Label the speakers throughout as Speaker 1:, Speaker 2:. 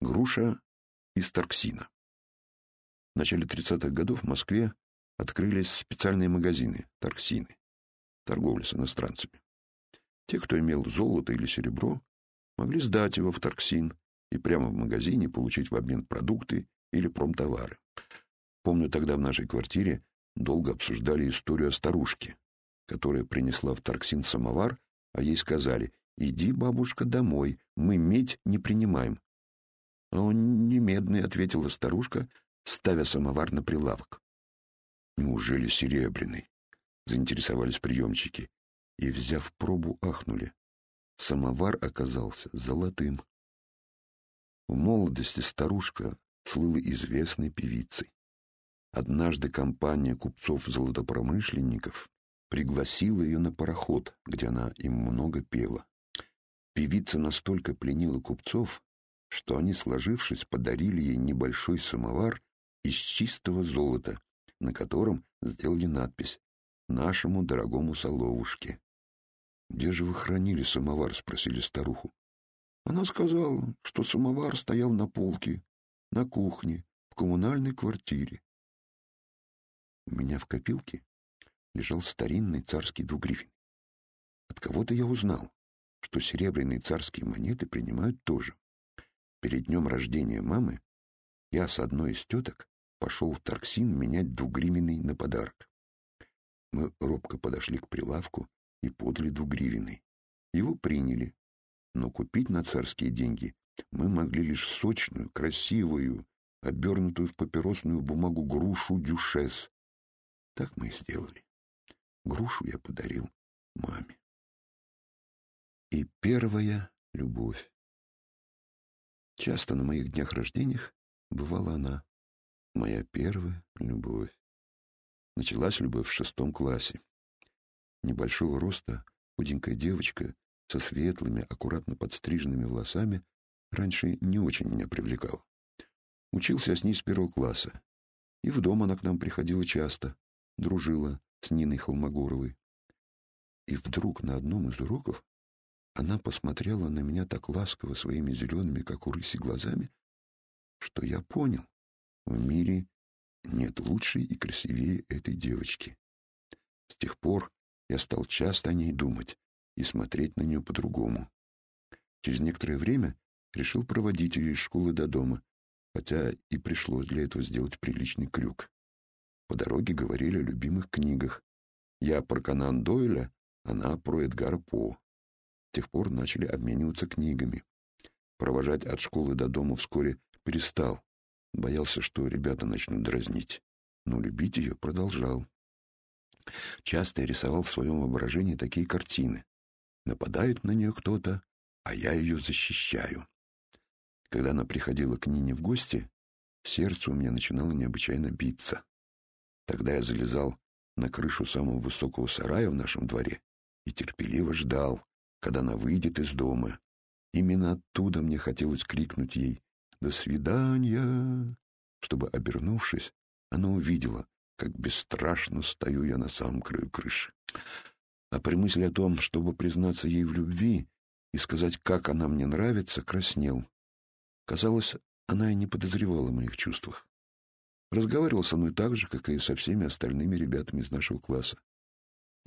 Speaker 1: Груша из торксина. В начале 30-х годов в Москве открылись специальные магазины торксины, торговля с иностранцами. Те, кто имел золото или серебро, могли сдать его в торксин и прямо в магазине получить в обмен продукты или промтовары. Помню, тогда в нашей квартире долго обсуждали историю о старушке, которая принесла в торксин самовар, а ей сказали «Иди, бабушка, домой, мы медь не принимаем». «А он не медный», — ответила старушка, ставя самовар на прилавок. «Неужели серебряный?» — заинтересовались приемчики и, взяв пробу, ахнули. Самовар оказался золотым. В молодости старушка слыла известной певицей. Однажды компания купцов-золотопромышленников пригласила ее на пароход, где она им много пела. Певица настолько пленила купцов, что они, сложившись, подарили ей небольшой самовар из чистого золота, на котором сделали надпись «Нашему дорогому Соловушке». «Где же вы хранили самовар?» — спросили старуху. Она сказала, что самовар стоял на полке, на кухне, в коммунальной квартире. У меня в копилке лежал старинный царский двугривен. От кого-то я узнал, что серебряные царские монеты принимают тоже. Перед днем рождения мамы я с одной из теток пошел в Тарксин менять двугривенный на подарок. Мы робко подошли к прилавку и подали двугривенный. Его приняли, но купить на царские деньги мы могли лишь сочную, красивую, обернутую в папиросную бумагу грушу дюшес. Так мы и сделали. Грушу я подарил маме. И первая любовь. Часто на моих днях рождениях бывала она, моя первая любовь. Началась любовь в шестом классе. Небольшого роста, худенькая девочка со светлыми, аккуратно подстриженными волосами раньше не очень меня привлекала. Учился я с ней с первого класса. И в дом она к нам приходила часто, дружила с Ниной Холмогоровой. И вдруг на одном из уроков она посмотрела на меня так ласково своими зелеными, как у рыси, глазами, что я понял, в мире нет лучшей и красивее этой девочки. С тех пор я стал часто о ней думать и смотреть на нее по-другому. Через некоторое время решил проводить ее из школы до дома, хотя и пришлось для этого сделать приличный крюк. По дороге говорили о любимых книгах. Я про Канан Дойля, она про Эдгара По. Тех пор начали обмениваться книгами. Провожать от школы до дома вскоре перестал. Боялся, что ребята начнут дразнить. Но любить ее продолжал. Часто рисовал в своем воображении такие картины. Нападает на нее кто-то, а я ее защищаю. Когда она приходила к Нине в гости, сердце у меня начинало необычайно биться. Тогда я залезал на крышу самого высокого сарая в нашем дворе и терпеливо ждал, когда она выйдет из дома. Именно оттуда мне хотелось крикнуть ей «До свидания!», чтобы, обернувшись, она увидела, как бесстрашно стою я на самом краю крыши. А при мысли о том, чтобы признаться ей в любви и сказать, как она мне нравится, краснел. Казалось, она и не подозревала о моих чувствах. Разговаривал со мной так же, как и со всеми остальными ребятами из нашего класса.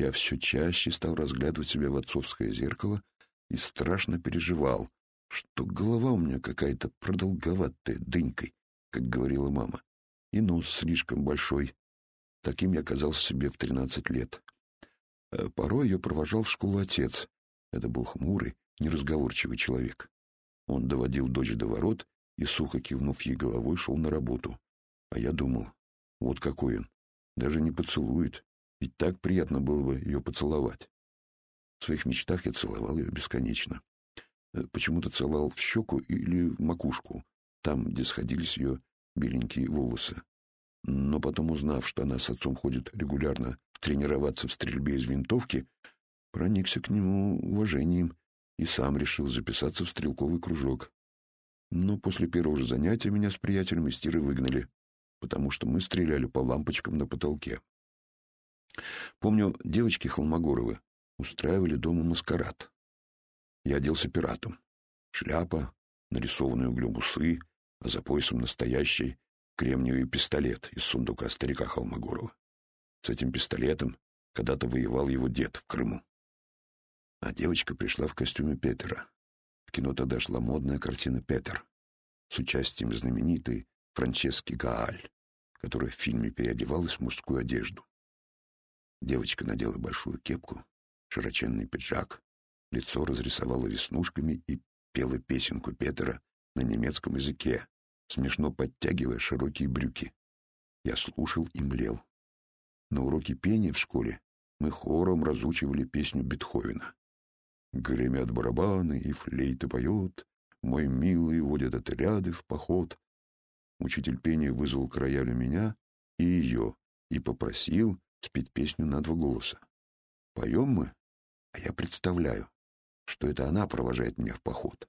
Speaker 1: Я все чаще стал разглядывать себя в отцовское зеркало и страшно переживал, что голова у меня какая-то продолговатая, дынькой, как говорила мама, и нос слишком большой. Таким я казался себе в тринадцать лет. Э, порой ее провожал в школу отец. Это был хмурый, неразговорчивый человек. Он доводил дочь до ворот и, сухо кивнув ей головой, шел на работу. А я думал, вот какой он, даже не поцелует, ведь так приятно было бы ее поцеловать. В своих мечтах я целовал ее бесконечно. Э, почему-то целовал в щеку или в макушку, там, где сходились ее беленькие волосы. Но потом, узнав, что она с отцом ходит регулярно тренироваться в стрельбе из винтовки, проникся к нему уважением и сам решил записаться в стрелковый кружок. Но после первого же занятия меня с приятелем из тира выгнали, потому что мы стреляли по лампочкам на потолке. Помню, девочки Холмогоровы устраивали дома маскарад. Я оделся пиратом. Шляпа, нарисованные углем усы, а за поясом настоящий кремниевый пистолет из сундука старика Холмогорова. С этим пистолетом когда-то воевал его дед в Крыму. А девочка пришла в костюме Петера. В кино тогда шла модная картина «Петер» с участием знаменитой Франчески Гааль, которая в фильме переодевалась в мужскую одежду. Девочка надела большую кепку, широченный пиджак, лицо разрисовала веснушками и пела песенку Петера на немецком языке, смешно подтягивая широкие брюки. Я слушал и млел. На уроке пения в школе мы хором разучивали песню Бетховена. Гремят барабаны, и флейта поет, мой милый водят отряды в поход. Учитель пения вызвал к роялю меня и ее и попросил спеть песню на два голоса. Поем мы, а я представляю, что это она провожает меня в поход,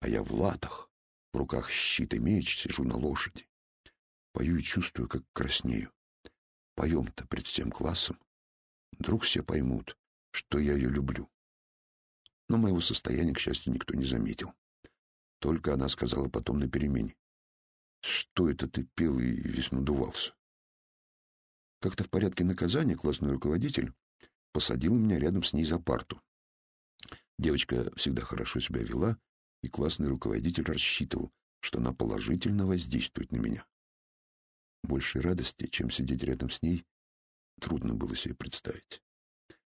Speaker 1: а я в латах, в руках щит и меч, сижу на лошади. Пою и чувствую, как краснею. Поем-то пред всем классом. Вдруг все поймут, что я ее люблю. Но моего состояния, к счастью, никто не заметил. Только она сказала потом на перемене. Что это ты пел и весь надувался? Как-то в порядке наказания классный руководитель посадил меня рядом с ней за парту. Девочка всегда хорошо себя вела, и классный руководитель рассчитывал, что она положительно воздействует на меня. Большей радости, чем сидеть рядом с ней, трудно было себе представить.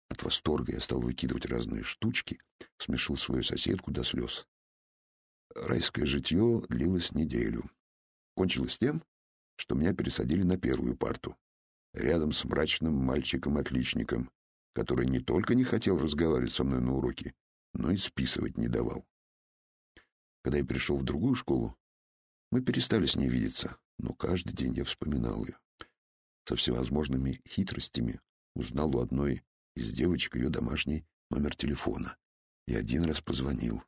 Speaker 1: От восторга я стал выкидывать разные штучки, смешил свою соседку до слез. Райское житье длилось неделю. Кончилось тем, что меня пересадили на первую парту, рядом с мрачным мальчиком-отличником, который не только не хотел разговаривать со мной на уроке, но и списывать не давал. Когда я пришел в другую школу, мы перестали с ней видеться, но каждый день я вспоминал ее. Со всевозможными хитростями узнал у одной из девочек ее домашний номер телефона и один раз позвонил.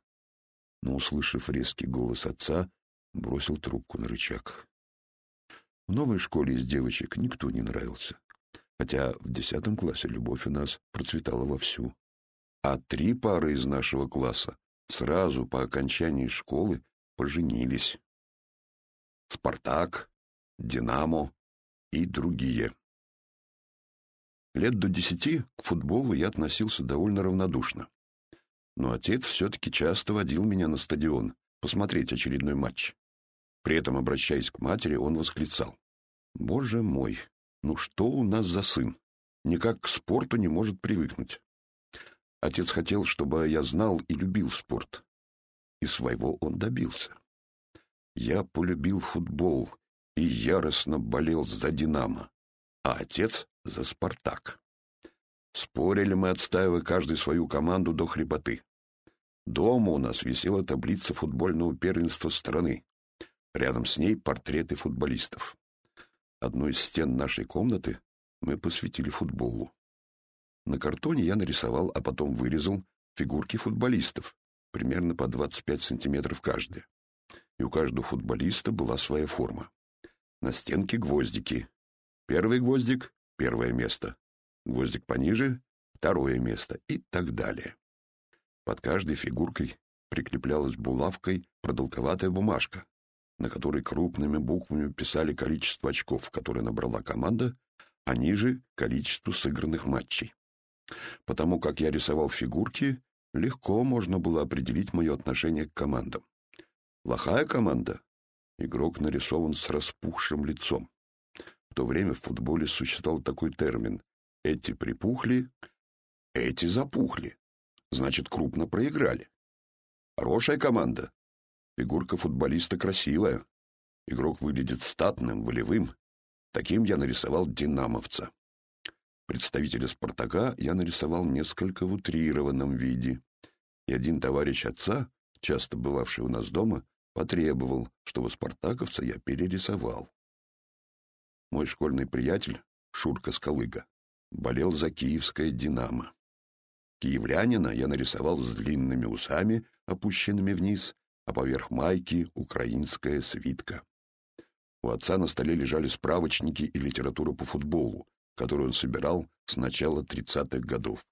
Speaker 1: Но, услышав резкий голос отца, бросил трубку на рычаг. В новой школе из девочек никто не нравился, хотя в десятом классе любовь у нас процветала вовсю. А три пары из нашего класса сразу по окончании школы поженились. «Спартак», «Динамо» и другие. Лет до десяти к футболу я относился довольно равнодушно. Но отец все-таки часто водил меня на стадион посмотреть очередной матч. При этом, обращаясь к матери, он восклицал. «Боже мой, ну что у нас за сын? Никак к спорту не может привыкнуть». Отец хотел, чтобы я знал и любил спорт. И своего он добился. Я полюбил футбол и яростно болел за «Динамо», а отец — за «Спартак». Спорили мы, отстаивая каждый свою команду до хрипоты. Дома у нас висела таблица футбольного первенства страны. Рядом с ней портреты футболистов. Одну из стен нашей комнаты мы посвятили футболу. На картоне я нарисовал, а потом вырезал фигурки футболистов, примерно по 25 сантиметров каждая и у каждого футболиста была своя форма. На стенке гвоздики. Первый гвоздик — первое место. Гвоздик пониже — второе место и так далее. Под каждой фигуркой прикреплялась булавкой продолговатая бумажка, на которой крупными буквами писали количество очков, которые набрала команда, а ниже — количество сыгранных матчей. Потому как я рисовал фигурки, легко можно было определить мое отношение к командам. Плохая команда. Игрок нарисован с распухшим лицом. В то время в футболе существовал такой термин. Эти припухли, эти запухли. Значит, крупно проиграли. Хорошая команда. Фигурка футболиста красивая. Игрок выглядит статным, волевым. Таким я нарисовал динамовца. Представителя «Спартака» я нарисовал несколько в утрированном виде. И один товарищ отца, часто бывавший у нас дома, потребовал, чтобы спартаковца я перерисовал. Мой школьный приятель, Шурка Скалыга, болел за киевское «Динамо». Киевлянина я нарисовал с длинными усами, опущенными вниз, а поверх майки — украинская свитка. У отца на столе лежали справочники и литература по футболу, которую он собирал с начала тридцатых годов.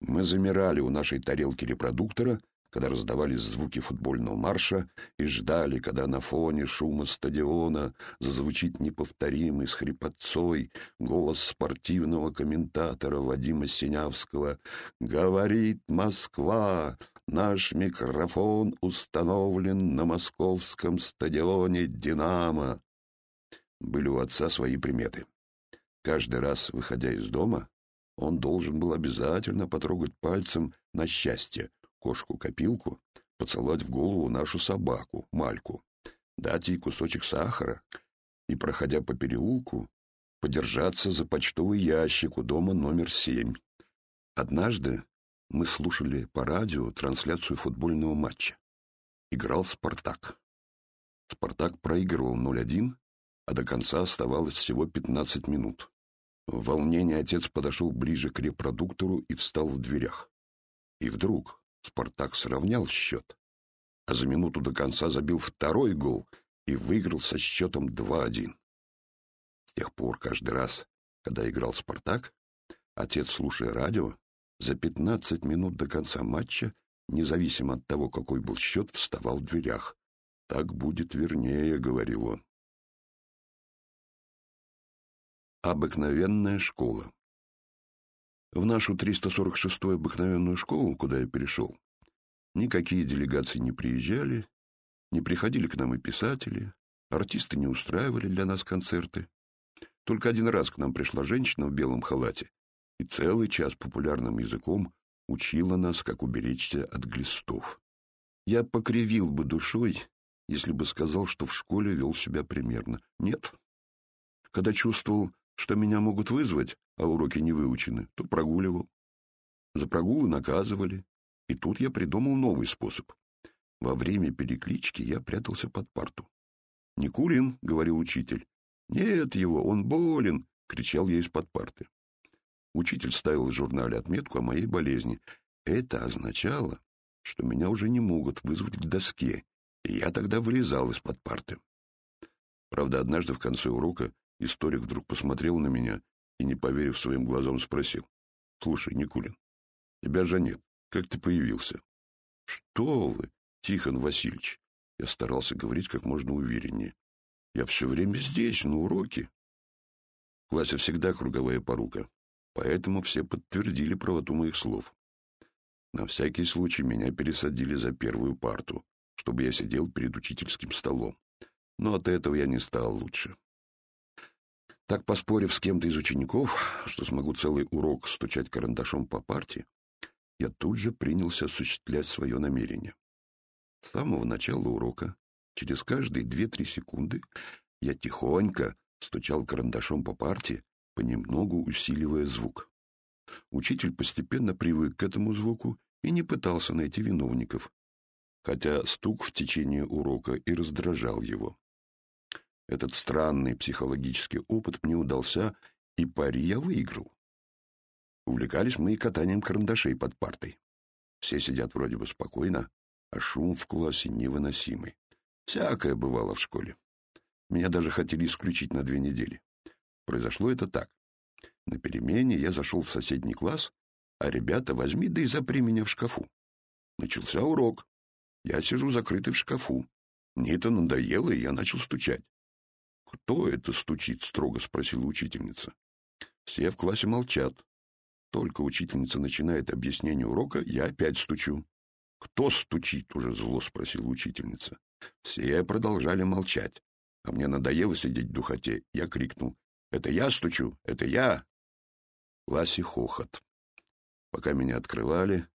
Speaker 1: Мы замирали у нашей тарелки репродуктора, когда раздавались звуки футбольного марша, и ждали, когда на фоне шума стадиона зазвучит неповторимый с хрипотцой голос спортивного комментатора Вадима Синявского «Говорит Москва! Наш микрофон установлен на московском стадионе «Динамо». Были у отца свои приметы. Каждый раз, выходя из дома, он должен был обязательно потрогать пальцем на счастье кошку-копилку, поцеловать в голову нашу собаку, Мальку, дать ей кусочек сахара и, проходя по переулку, подержаться за почтовый ящик у дома номер семь. Однажды мы слушали по радио трансляцию футбольного матча. Играл «Спартак». «Спартак» проигрывал 0-1, а до конца оставалось всего 15 минут. В волнении отец подошел ближе к репродуктору и встал в дверях. И вдруг Спартак сравнял счет, а за минуту до конца забил второй гол и выиграл со счетом 2-1. С тех пор каждый раз, когда играл Спартак, отец, слушая радио, за 15 минут до конца матча, независимо от того, какой был счет, вставал в дверях. «Так будет вернее», — говорил он. Обыкновенная школа. В нашу 346-ю обыкновенную школу, куда я перешел, никакие делегации не приезжали, не приходили к нам и писатели, артисты не устраивали для нас концерты. Только один раз к нам пришла женщина в белом халате и целый час популярным языком учила нас, как уберечься от глистов. Я покривил бы душой, если бы сказал, что в школе вел себя примерно. Нет. Когда чувствовал, что меня могут вызвать, а уроки не выучены, то прогуливал. За прогулы наказывали. И тут я придумал новый способ. Во время переклички я прятался под парту. «Никулин», — говорил учитель. «Нет его, он болен», — кричал я из-под парты. Учитель ставил в журнале отметку о моей болезни. Это означало, что меня уже не могут вызвать к доске, и я тогда вылезал из-под парты. Правда, однажды в конце урока Историк вдруг посмотрел на меня и, не поверив своим глазам, спросил. — Слушай, Никулин, тебя же нет. Как ты появился? — Что вы, Тихон Васильевич? Я старался говорить как можно увереннее. Я все время здесь, на уроке. В классе всегда круговая порука, поэтому все подтвердили правоту моих слов. На всякий случай меня пересадили за первую парту, чтобы я сидел перед учительским столом. Но от этого я не стал лучше. Так, поспорив с кем-то из учеников, что смогу целый урок стучать карандашом по парте, я тут же принялся осуществлять свое намерение. С самого начала урока, через каждые две-три секунды, я тихонько стучал карандашом по парте, понемногу усиливая звук. Учитель постепенно привык к этому звуку и не пытался найти виновников, хотя стук в течение урока и раздражал его. Этот странный психологический опыт мне удался, и пари я выиграл. Увлекались мы и катанием карандашей под партой. Все сидят вроде бы спокойно, а шум в классе невыносимый. Всякое бывало в школе. Меня даже хотели исключить на две недели. Произошло это так. На перемене я зашел в соседний класс, а ребята возьми да и запри меня в шкафу. Начался урок. Я сижу закрытый в шкафу. Мне это надоело, и я начал стучать. «Кто это стучит?» — строго спросила учительница. Все в классе молчат. Только учительница начинает объяснение урока, я опять стучу. «Кто стучит?» — уже зло спросила учительница. Все продолжали молчать. А мне надоело сидеть в духоте. Я крикнул. «Это я стучу! Это я!» В хохот. Пока меня открывали,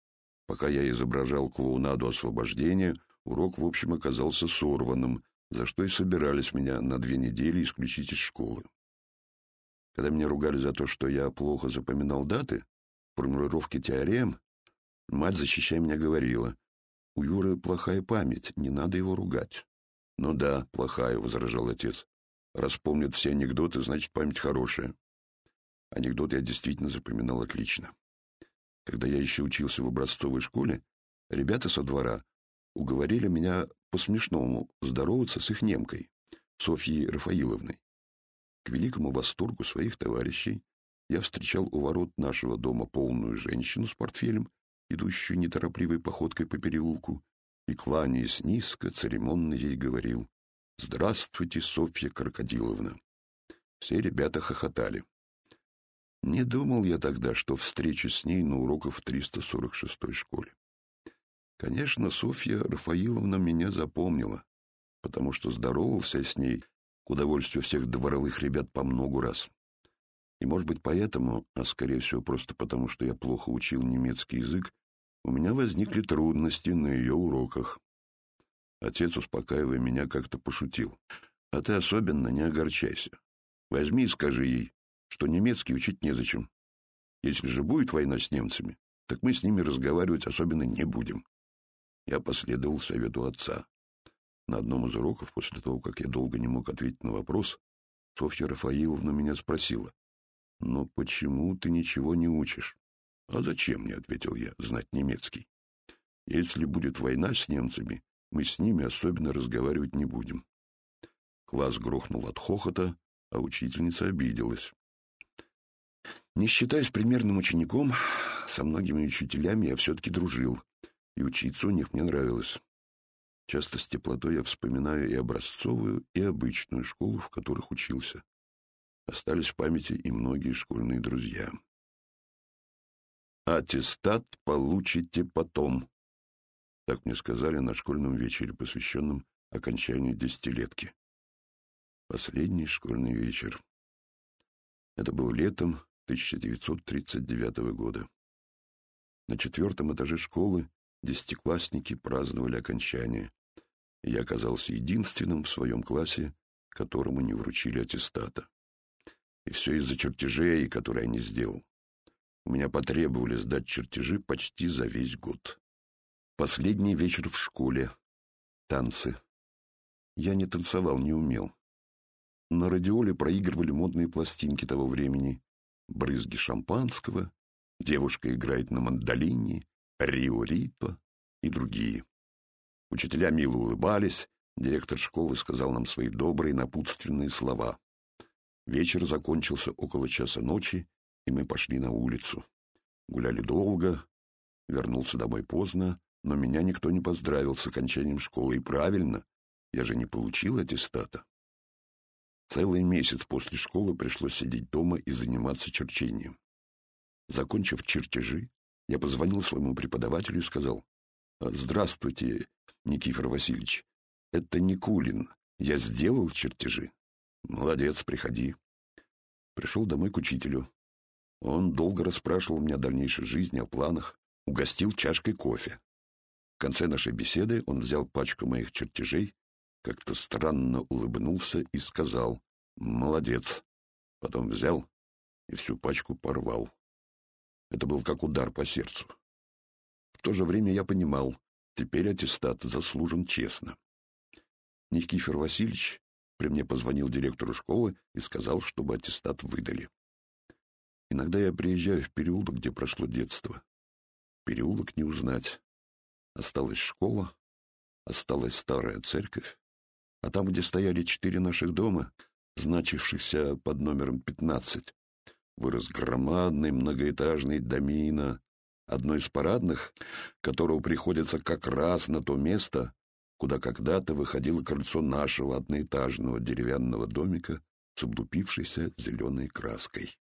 Speaker 1: пока я изображал клоунаду освобождения, урок, в общем, оказался сорванным, за что и собирались меня на две недели исключить из школы. Когда меня ругали за то, что я плохо запоминал даты, формулировки теорем, мать, защищая меня, говорила, «У Юры плохая память, не надо его ругать». «Ну да, плохая», — возражал отец. «Раз все анекдоты, значит, память хорошая». Анекдот я действительно запоминал отлично. Когда я еще учился в образцовой школе, ребята со двора уговорили меня по-смешному здороваться с их немкой, Софьей Рафаиловной. К великому восторгу своих товарищей я встречал у ворот нашего дома полную женщину с портфелем идущую неторопливой походкой по переулку, и, кланяясь низко, церемонно ей говорил «Здравствуйте, Софья Крокодиловна». Все ребята хохотали. Не думал я тогда, что встречусь с ней на уроках в 346-й школе. Конечно, Софья Рафаиловна меня запомнила, потому что здоровался с ней к удовольствию всех дворовых ребят по многу раз. И, может быть, поэтому, а скорее всего просто потому, что я плохо учил немецкий язык, у меня возникли трудности на ее уроках. Отец, успокаивая меня, как-то пошутил. «А ты особенно не огорчайся. Возьми и скажи ей, что немецкий учить незачем. Если же будет война с немцами, так мы с ними разговаривать особенно не будем». Я последовал совету отца. На одном из уроков, после того, как я долго не мог ответить на вопрос, Софья Рафаиловна меня спросила, «Но почему ты ничего не учишь?» «А зачем мне?» — ответил я, — «знать немецкий. Если будет война с немцами, мы с ними особенно разговаривать не будем». Класс грохнул от хохота, а учительница обиделась. Не считаясь примерным учеником, со многими учителями я все-таки дружил, и учиться у них мне нравилось. Часто с теплотой я вспоминаю и образцовую, и обычную школу, в которых учился. Остались в памяти и многие школьные друзья. «Аттестат получите потом», — так мне сказали на школьном вечере, посвященном окончанию десятилетки. Последний школьный вечер. Это был летом 1939 года. На четвертом этаже школы десятиклассники праздновали окончание, я оказался единственным в своем классе, которому не вручили аттестата. И все из-за чертежей, которые я не сделал. У меня потребовали сдать чертежи почти за весь год. Последний вечер в школе. Танцы. Я не танцевал, не умел. На радиоле проигрывали модные пластинки того времени. Брызги шампанского, девушка играет на мандолине, Рио Рито и другие. Учителя мило улыбались, директор школы сказал нам свои добрые напутственные слова. Вечер закончился около часа ночи, и мы пошли на улицу. Гуляли долго, вернулся домой поздно, но меня никто не поздравил с окончанием школы, и правильно, я же не получил аттестата. Целый месяц после школы пришлось сидеть дома и заниматься черчением. Закончив чертежи, я позвонил своему преподавателю и сказал, «Здравствуйте, Никифор Васильевич, это Никулин. Я сделал чертежи». «Молодец, приходи». Пришел домой к учителю. Он долго расспрашивал меня о дальнейшей жизни, о планах, угостил чашкой кофе. В конце нашей беседы он взял пачку моих чертежей как-то странно улыбнулся и сказал «Молодец». Потом взял и всю пачку порвал. Это был как удар по сердцу. В то же время я понимал, теперь аттестат заслужен честно. Никифор Васильевич при мне позвонил директору школы и сказал, чтобы аттестат выдали. Иногда я приезжаю в переулок, где прошло детство. Переулок не узнать. Осталась школа, осталась старая церковь, а там, где стояли четыре наших дома, значившихся под номером пятнадцать, вырос громадный многоэтажный домина, одно из парадных, которого приходится как раз на то место, куда когда-то выходило крыльцо нашего одноэтажного деревянного домика с облупившейся зеленой краской.